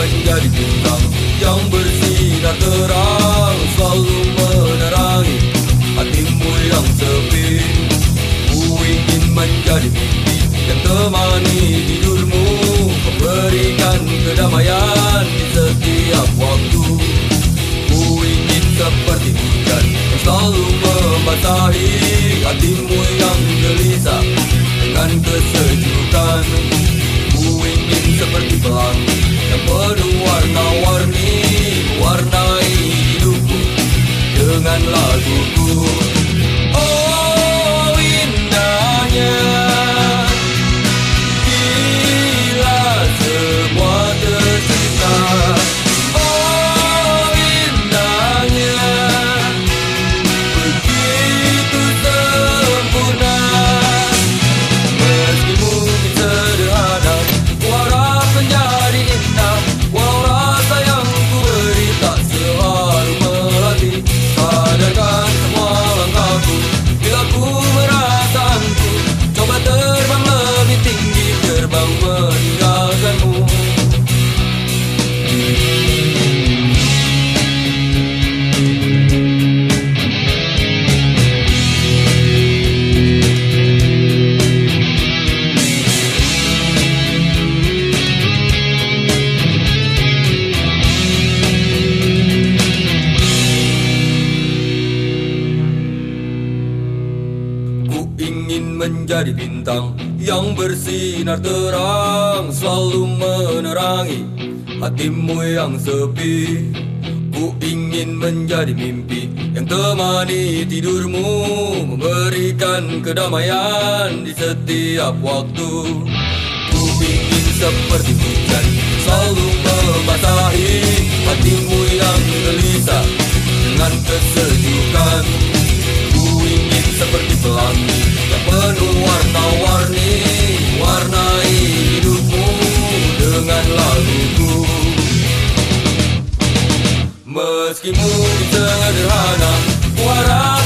menjadi bintang yang bersinar terang Selalu menerangi hatimu yang sepi. Ku ingin menjadi mimpi yang temani tidurmu Memberikan kedamaian di setiap waktu. Ku ingin seperti hujan yang selalu membasahi hatimu yang gelisah dengan kesejukan menjadi bintang yang bersinar terang Selalu menerangi hatimu yang sepi. Ku ingin menjadi mimpi yang temani tidurmu Memberikan kedamaian di setiap waktu. Ku ingin seperti hujan selalu membasahi hatimu Polski mówi, że rana,